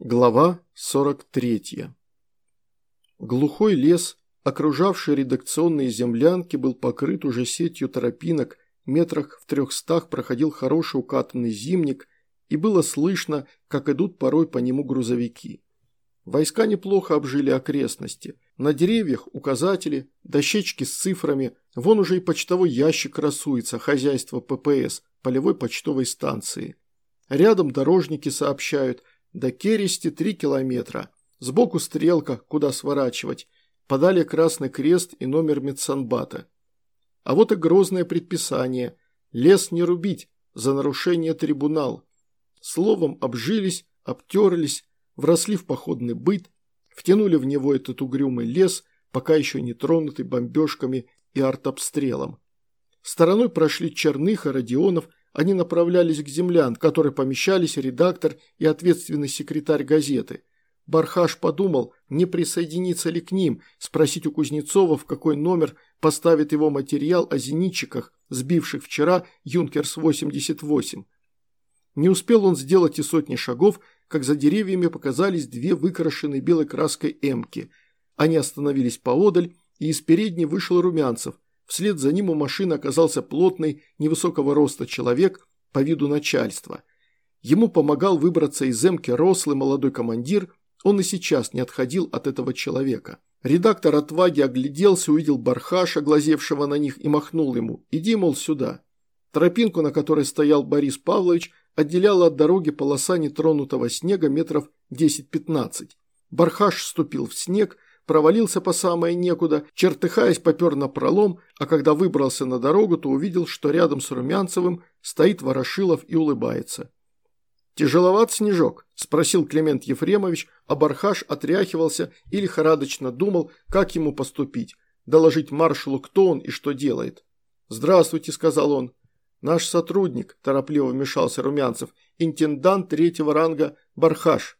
Глава 43. Глухой лес, окружавший редакционные землянки, был покрыт уже сетью тропинок, метрах в трехстах проходил хороший укатанный зимник, и было слышно, как идут порой по нему грузовики. Войска неплохо обжили окрестности. На деревьях указатели, дощечки с цифрами, вон уже и почтовой ящик красуется, хозяйство ППС, полевой почтовой станции. Рядом дорожники сообщают – до Керести три километра. Сбоку стрелка, куда сворачивать. Подали красный крест и номер медсанбата. А вот и грозное предписание. Лес не рубить, за нарушение трибунал. Словом, обжились, обтерлись, вросли в походный быт, втянули в него этот угрюмый лес, пока еще не тронутый бомбежками и артобстрелом. Стороной прошли Черных и Родионов, они направлялись к землян, в которой помещались редактор и ответственный секретарь газеты. Бархаш подумал, не присоединиться ли к ним, спросить у Кузнецова, в какой номер поставит его материал о зенитчиках, сбивших вчера «Юнкерс-88». Не успел он сделать и сотни шагов, как за деревьями показались две выкрашенные белой краской эмки. Они остановились поодаль, и из передней вышел Румянцев – Вслед за ним у машины оказался плотный, невысокого роста человек по виду начальства. Ему помогал выбраться из эмки рослый молодой командир, он и сейчас не отходил от этого человека. Редактор отваги огляделся, увидел бархаша, глазевшего на них, и махнул ему «иди, мол, сюда». Тропинку, на которой стоял Борис Павлович, отделяла от дороги полоса нетронутого снега метров 10-15. Бархаш вступил в снег, провалился по самое некуда, чертыхаясь попер на пролом, а когда выбрался на дорогу, то увидел, что рядом с Румянцевым стоит Ворошилов и улыбается. «Тяжеловат снежок?» – спросил Климент Ефремович, а Бархаш отряхивался и лихорадочно думал, как ему поступить, доложить маршалу, кто он и что делает. «Здравствуйте», – сказал он. «Наш сотрудник», – торопливо вмешался Румянцев, – «интендант третьего ранга Бархаш».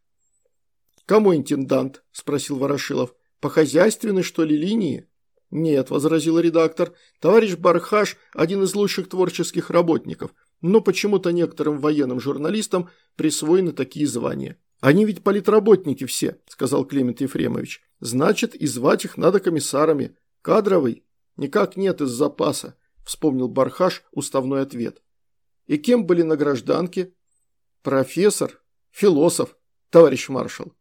«Кому интендант?» – спросил Ворошилов. По хозяйственной, что ли, линии? Нет, возразил редактор. Товарищ Бархаш – один из лучших творческих работников, но почему-то некоторым военным журналистам присвоены такие звания. Они ведь политработники все, сказал Климент Ефремович. Значит, и звать их надо комиссарами. Кадровый? Никак нет из запаса, вспомнил Бархаш уставной ответ. И кем были на гражданке? Профессор, философ, товарищ маршал.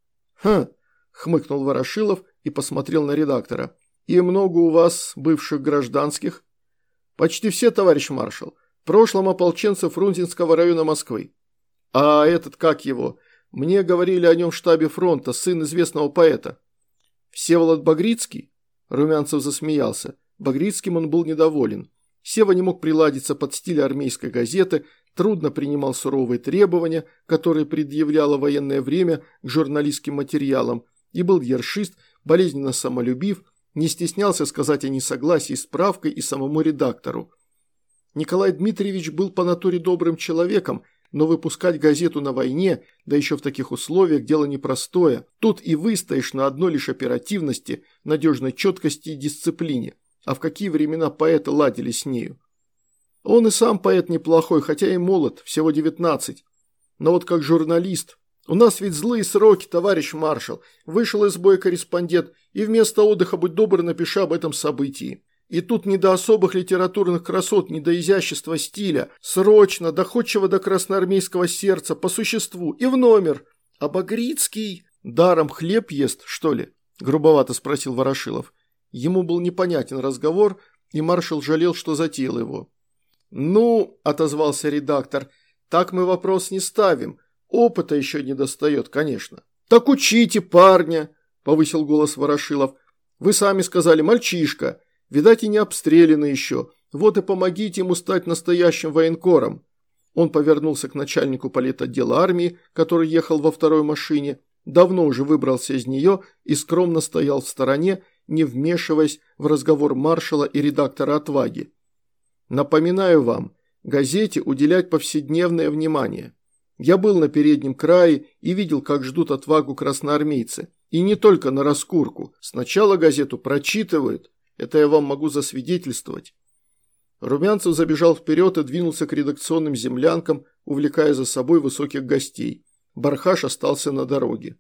Хм, хмыкнул Ворошилов и посмотрел на редактора. «И много у вас бывших гражданских?» «Почти все, товарищ маршал. В прошлом ополченцы Фрунзенского района Москвы». «А этот, как его? Мне говорили о нем в штабе фронта, сын известного поэта». «Всеволод Багрицкий?» Румянцев засмеялся. Багрицким он был недоволен. Сева не мог приладиться под стиль армейской газеты, трудно принимал суровые требования, которые предъявляло военное время к журналистским материалам, и был ершист, болезненно самолюбив, не стеснялся сказать о несогласии с правкой и самому редактору. Николай Дмитриевич был по натуре добрым человеком, но выпускать газету на войне, да еще в таких условиях, дело непростое. Тут и выстоишь на одной лишь оперативности, надежной четкости и дисциплине. А в какие времена поэты ладили с нею? Он и сам поэт неплохой, хотя и молод, всего 19. Но вот как журналист, «У нас ведь злые сроки, товарищ маршал. Вышел из боя корреспондент, и вместо отдыха, будь добр, напиши об этом событии. И тут не до особых литературных красот, не до изящества стиля. Срочно, доходчиво до красноармейского сердца, по существу, и в номер. А Багрицкий даром хлеб ест, что ли?» – грубовато спросил Ворошилов. Ему был непонятен разговор, и маршал жалел, что затеял его. «Ну», – отозвался редактор, – «так мы вопрос не ставим». Опыта еще не достает, конечно. Так учите парня, повысил голос Ворошилов. Вы сами сказали, мальчишка. Видать, и не обстреляны еще. Вот и помогите ему стать настоящим военкором. Он повернулся к начальнику политотдела армии, который ехал во второй машине, давно уже выбрался из нее и скромно стоял в стороне, не вмешиваясь в разговор маршала и редактора «Отваги». Напоминаю вам, газете уделять повседневное внимание. Я был на переднем крае и видел, как ждут отвагу красноармейцы. И не только на раскурку. Сначала газету прочитывают. Это я вам могу засвидетельствовать. Румянцев забежал вперед и двинулся к редакционным землянкам, увлекая за собой высоких гостей. Бархаш остался на дороге.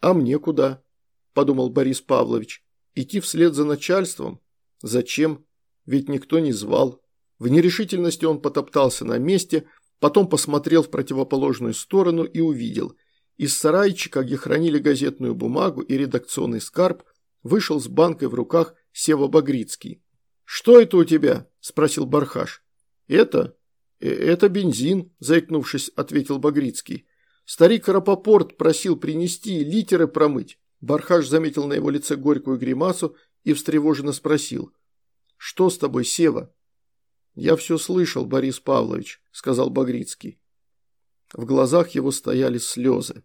«А мне куда?» – подумал Борис Павлович. «Идти вслед за начальством? Зачем? Ведь никто не звал». В нерешительности он потоптался на месте, потом посмотрел в противоположную сторону и увидел. Из сарайчика, где хранили газетную бумагу и редакционный скарб, вышел с банкой в руках Сева Багрицкий. «Что это у тебя?» – спросил Бархаш. «Это? Э, это бензин», – заикнувшись, ответил Багрицкий. Старик Рапопорт просил принести литеры промыть. Бархаш заметил на его лице горькую гримасу и встревоженно спросил. «Что с тобой, Сева?» «Я все слышал, Борис Павлович», – сказал Багрицкий. В глазах его стояли слезы.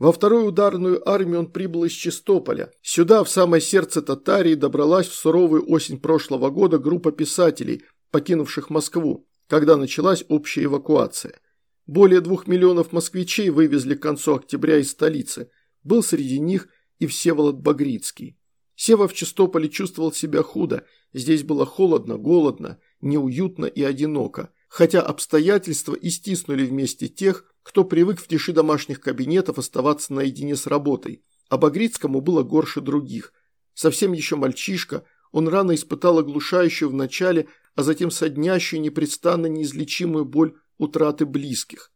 Во вторую ударную армию он прибыл из Чистополя. Сюда, в самое сердце Татарии, добралась в суровую осень прошлого года группа писателей, покинувших Москву, когда началась общая эвакуация. Более двух миллионов москвичей вывезли к концу октября из столицы. Был среди них и Всеволод Багрицкий. Сева в Чистополе чувствовал себя худо. Здесь было холодно, голодно, неуютно и одиноко. Хотя обстоятельства и стиснули вместе тех, кто привык в тиши домашних кабинетов оставаться наедине с работой. А Багрицкому было горше других. Совсем еще мальчишка, он рано испытал оглушающую в начале, а затем соднящую непрестанно неизлечимую боль утраты близких.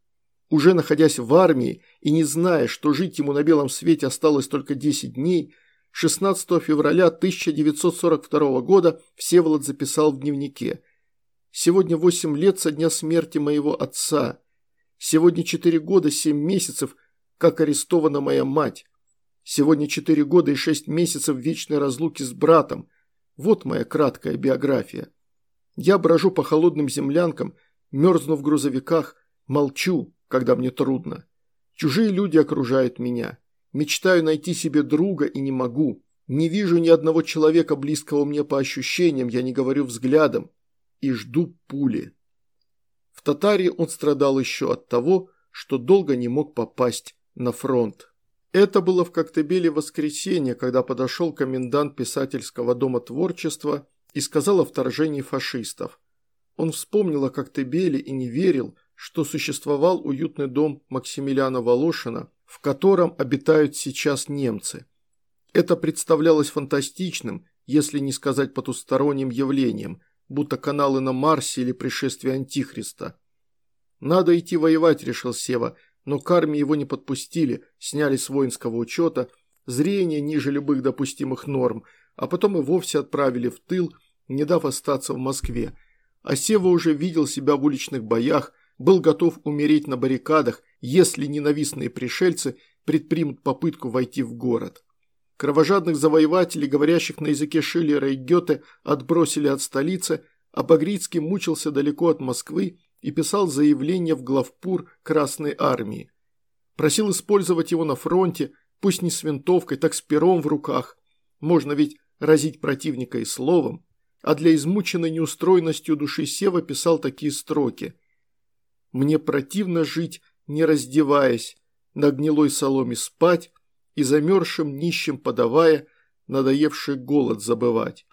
Уже находясь в армии и не зная, что жить ему на белом свете осталось только 10 дней, 16 февраля 1942 года Всеволод записал в дневнике «Сегодня 8 лет со дня смерти моего отца. Сегодня 4 года 7 месяцев, как арестована моя мать. Сегодня 4 года и 6 месяцев вечной разлуки с братом. Вот моя краткая биография. Я брожу по холодным землянкам – Мерзну в грузовиках, молчу, когда мне трудно. Чужие люди окружают меня. Мечтаю найти себе друга и не могу. Не вижу ни одного человека, близкого мне по ощущениям, я не говорю взглядом. И жду пули. В Татарии он страдал еще от того, что долго не мог попасть на фронт. Это было в Коктебеле воскресенье, когда подошел комендант писательского дома творчества и сказал о вторжении фашистов. Он вспомнил о Коктебеле и не верил, что существовал уютный дом Максимилиана Волошина, в котором обитают сейчас немцы. Это представлялось фантастичным, если не сказать потусторонним явлением, будто каналы на Марсе или пришествие Антихриста. «Надо идти воевать», – решил Сева, но к армии его не подпустили, сняли с воинского учета, зрение ниже любых допустимых норм, а потом и вовсе отправили в тыл, не дав остаться в Москве – а Сева уже видел себя в уличных боях, был готов умереть на баррикадах, если ненавистные пришельцы предпримут попытку войти в город. Кровожадных завоевателей, говорящих на языке Шиллера и Гёте, отбросили от столицы, а Багрицкий мучился далеко от Москвы и писал заявление в главпур Красной Армии. Просил использовать его на фронте, пусть не с винтовкой, так с пером в руках. Можно ведь разить противника и словом а для измученной неустроенностью души Сева писал такие строки. «Мне противно жить, не раздеваясь, на гнилой соломе спать и замерзшим нищим подавая, надоевший голод забывать.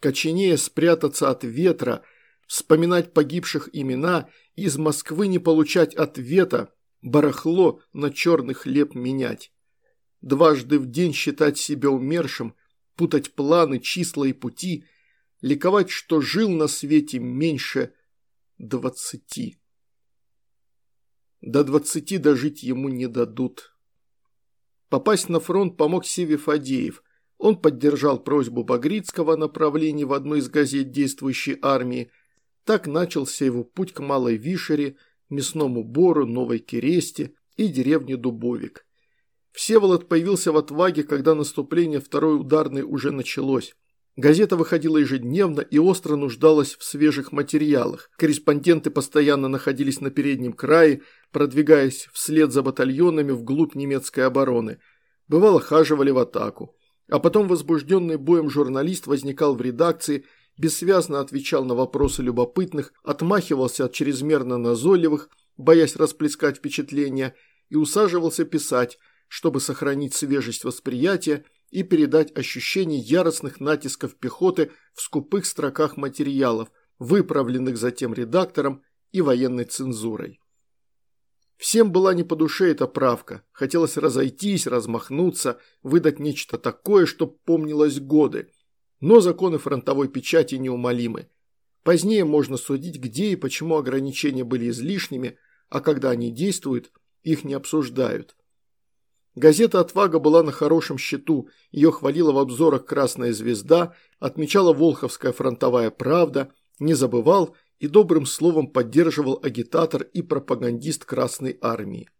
Коченее спрятаться от ветра, вспоминать погибших имена, из Москвы не получать ответа, барахло на черный хлеб менять. Дважды в день считать себя умершим, путать планы, числа и пути – ликовать, что жил на свете меньше двадцати. До двадцати дожить ему не дадут. Попасть на фронт помог Севе Фадеев. Он поддержал просьбу Багрицкого о направлении в одну из газет действующей армии. Так начался его путь к Малой Вишере, Мясному Бору, Новой Кересте и деревне Дубовик. Всеволод появился в отваге, когда наступление второй ударной уже началось. Газета выходила ежедневно и остро нуждалась в свежих материалах. Корреспонденты постоянно находились на переднем крае, продвигаясь вслед за батальонами вглубь немецкой обороны. Бывало, хаживали в атаку. А потом возбужденный боем журналист возникал в редакции, бессвязно отвечал на вопросы любопытных, отмахивался от чрезмерно назойливых, боясь расплескать впечатления, и усаживался писать, чтобы сохранить свежесть восприятия и передать ощущение яростных натисков пехоты в скупых строках материалов, выправленных затем редактором и военной цензурой. Всем была не по душе эта правка. Хотелось разойтись, размахнуться, выдать нечто такое, чтоб помнилось годы. Но законы фронтовой печати неумолимы. Позднее можно судить, где и почему ограничения были излишними, а когда они действуют, их не обсуждают. Газета «Отвага» была на хорошем счету, ее хвалила в обзорах «Красная звезда», отмечала «Волховская фронтовая правда», не забывал и добрым словом поддерживал агитатор и пропагандист Красной армии.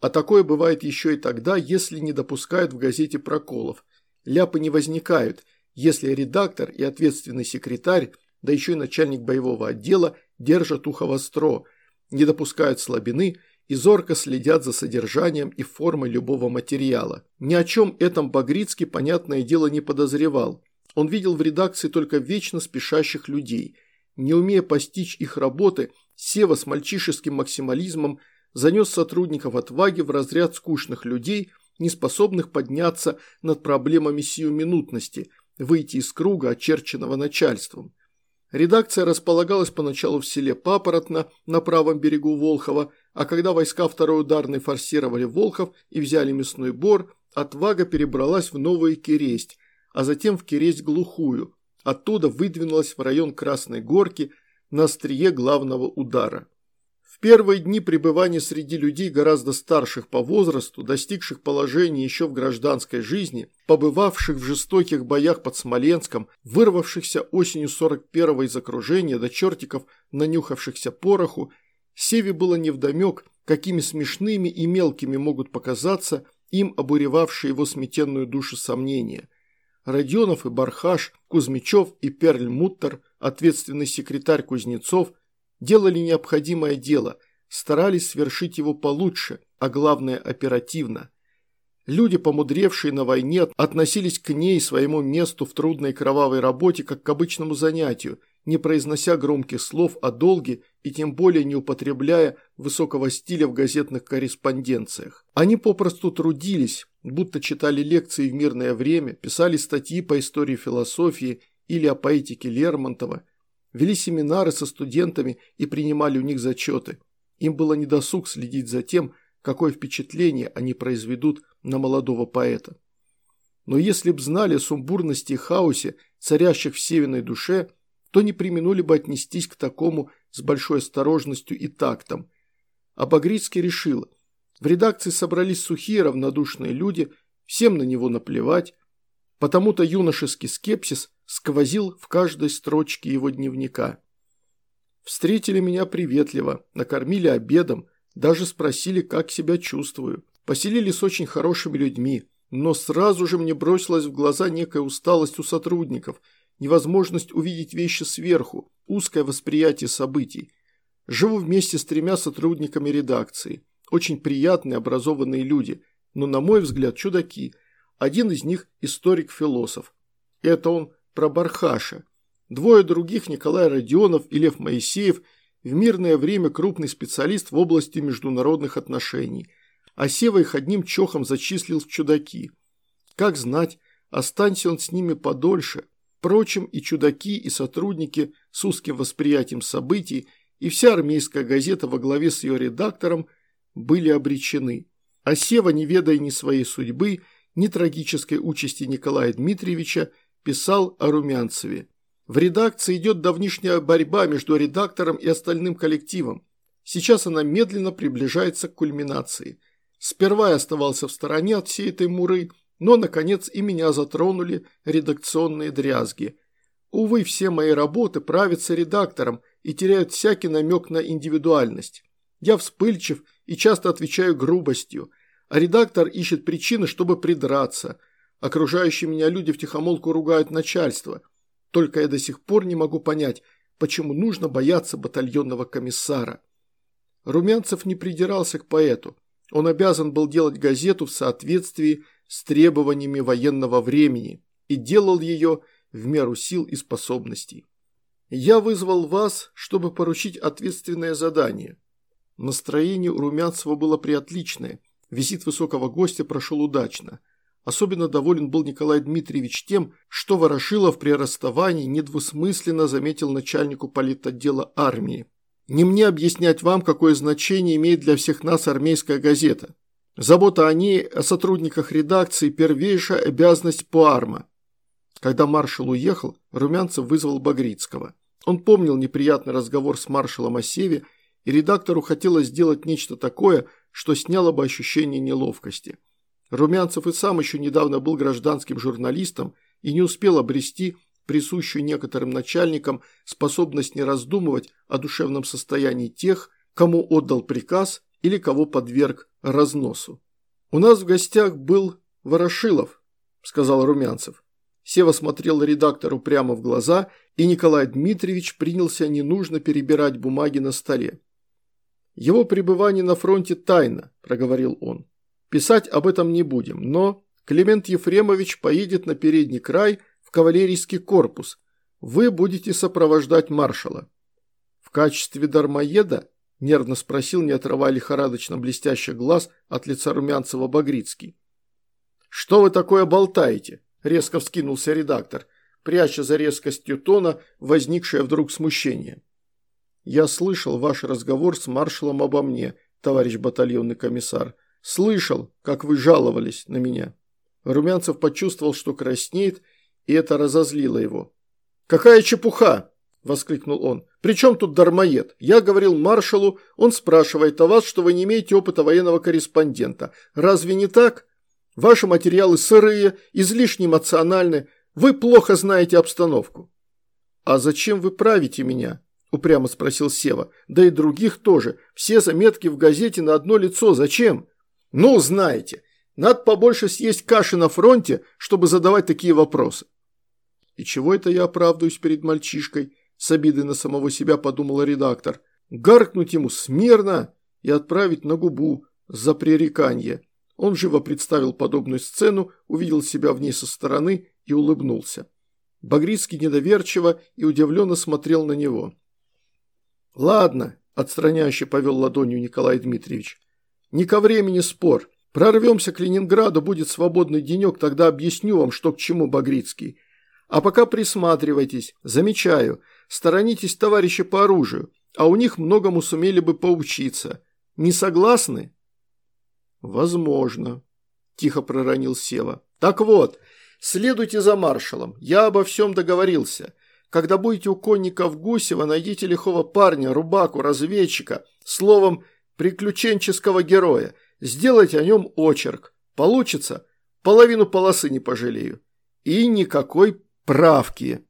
А такое бывает еще и тогда, если не допускают в газете проколов. Ляпы не возникают, если редактор и ответственный секретарь, да еще и начальник боевого отдела держат ухо востро, не допускают слабины и зорко следят за содержанием и формой любого материала. Ни о чем этом Багрицкий, понятное дело, не подозревал. Он видел в редакции только вечно спешащих людей. Не умея постичь их работы, Сева с мальчишеским максимализмом занес сотрудников отваги в разряд скучных людей, не способных подняться над проблемами сиюминутности, выйти из круга, очерченного начальством. Редакция располагалась поначалу в селе Папоротно на правом берегу Волхова, а когда войска второй ударной форсировали Волхов и взяли мясной бор, отвага перебралась в Новую Киресть, а затем в Киресть Глухую. Оттуда выдвинулась в район Красной Горки на острие главного удара. Первые дни пребывания среди людей гораздо старших по возрасту, достигших положения еще в гражданской жизни, побывавших в жестоких боях под Смоленском, вырвавшихся осенью 41-го из окружения до чертиков нанюхавшихся пороху, Севе было невдомек, какими смешными и мелкими могут показаться им обуревавшие его сметенную душу сомнения. Родионов и Бархаш, Кузьмичев и Перльмуттер, ответственный секретарь Кузнецов, делали необходимое дело, старались свершить его получше, а главное оперативно. Люди, помудревшие на войне, относились к ней, своему месту в трудной кровавой работе, как к обычному занятию, не произнося громких слов о долге и тем более не употребляя высокого стиля в газетных корреспонденциях. Они попросту трудились, будто читали лекции в мирное время, писали статьи по истории философии или о поэтике Лермонтова, вели семинары со студентами и принимали у них зачеты. Им было недосуг следить за тем, какое впечатление они произведут на молодого поэта. Но если б знали о сумбурности и хаосе, царящих в северной душе, то не применули бы отнестись к такому с большой осторожностью и тактом. А Багрицкий решил, в редакции собрались сухие равнодушные люди, всем на него наплевать, потому-то юношеский скепсис сквозил в каждой строчке его дневника. Встретили меня приветливо, накормили обедом, даже спросили, как себя чувствую. Поселили с очень хорошими людьми, но сразу же мне бросилась в глаза некая усталость у сотрудников, невозможность увидеть вещи сверху, узкое восприятие событий. Живу вместе с тремя сотрудниками редакции. Очень приятные, образованные люди, но, на мой взгляд, чудаки. Один из них – историк-философ. Это он про Бархаша. Двое других, Николай Родионов и Лев Моисеев, в мирное время крупный специалист в области международных отношений – а Сева их одним чохом зачислил в чудаки. Как знать, останься он с ними подольше. Впрочем, и чудаки, и сотрудники с узким восприятием событий, и вся армейская газета во главе с ее редактором были обречены. А Сева, не ведая ни своей судьбы, ни трагической участи Николая Дмитриевича, писал о Румянцеве. В редакции идет давнишняя борьба между редактором и остальным коллективом. Сейчас она медленно приближается к кульминации – Сперва я оставался в стороне от всей этой муры, но, наконец, и меня затронули редакционные дрязги. Увы, все мои работы правятся редактором и теряют всякий намек на индивидуальность. Я вспыльчив и часто отвечаю грубостью, а редактор ищет причины, чтобы придраться. Окружающие меня люди втихомолку ругают начальство. Только я до сих пор не могу понять, почему нужно бояться батальонного комиссара. Румянцев не придирался к поэту. Он обязан был делать газету в соответствии с требованиями военного времени и делал ее в меру сил и способностей. Я вызвал вас, чтобы поручить ответственное задание. Настроение у Румянцева было приотличное, визит высокого гостя прошел удачно. Особенно доволен был Николай Дмитриевич тем, что Ворошилов при расставании недвусмысленно заметил начальнику политотдела армии. Не мне объяснять вам, какое значение имеет для всех нас армейская газета. Забота о ней, о сотрудниках редакции – первейшая обязанность Пуарма. Когда маршал уехал, Румянцев вызвал Багрицкого. Он помнил неприятный разговор с маршалом о Севе, и редактору хотелось сделать нечто такое, что сняло бы ощущение неловкости. Румянцев и сам еще недавно был гражданским журналистом и не успел обрести присущую некоторым начальникам способность не раздумывать о душевном состоянии тех, кому отдал приказ или кого подверг разносу. «У нас в гостях был Ворошилов», – сказал Румянцев. Сева смотрел редактору прямо в глаза, и Николай Дмитриевич принялся ненужно перебирать бумаги на столе. «Его пребывание на фронте тайна», – проговорил он. «Писать об этом не будем, но Климент Ефремович поедет на передний край в кавалерийский корпус. Вы будете сопровождать маршала». «В качестве дармоеда?» – нервно спросил, не отрывая лихорадочно блестящих глаз от лица Румянцева Багрицкий. «Что вы такое болтаете?» – резко вскинулся редактор, пряча за резкостью тона возникшее вдруг смущение. «Я слышал ваш разговор с маршалом обо мне, товарищ батальонный комиссар. Слышал, как вы жаловались на меня». Румянцев почувствовал, что краснеет, и это разозлило его. «Какая чепуха!» – воскликнул он. «При чем тут дармоед? Я говорил маршалу, он спрашивает о вас, что вы не имеете опыта военного корреспондента. Разве не так?» Ваши материалы сырые, излишне эмоциональны, вы плохо знаете обстановку». «А зачем вы правите меня?» – упрямо спросил Сева. «Да и других тоже. Все заметки в газете на одно лицо. Зачем?» «Ну, знаете, надо побольше съесть каши на фронте, чтобы задавать такие вопросы». «И чего это я оправдываюсь перед мальчишкой?» – с обидой на самого себя подумала редактор. «Гаркнуть ему смирно и отправить на губу за пререканье». Он живо представил подобную сцену, увидел себя в ней со стороны и улыбнулся. Багрицкий недоверчиво и удивленно смотрел на него. «Ладно», – отстраняюще повел ладонью Николай Дмитриевич. «Не ко времени спор. Прорвемся к Ленинграду, будет свободный денек, тогда объясню вам, что к чему, Багрицкий. А пока присматривайтесь. Замечаю, сторонитесь товарища по оружию, а у них многому сумели бы поучиться. Не согласны?» «Возможно», – тихо проронил Сева. «Так вот, следуйте за маршалом. Я обо всем договорился. Когда будете у конников Гусева, найдите лихого парня, рубаку, разведчика, словом, приключенческого героя. Сделайте о нем очерк. Получится? Половину полосы не пожалею. И никакой правки».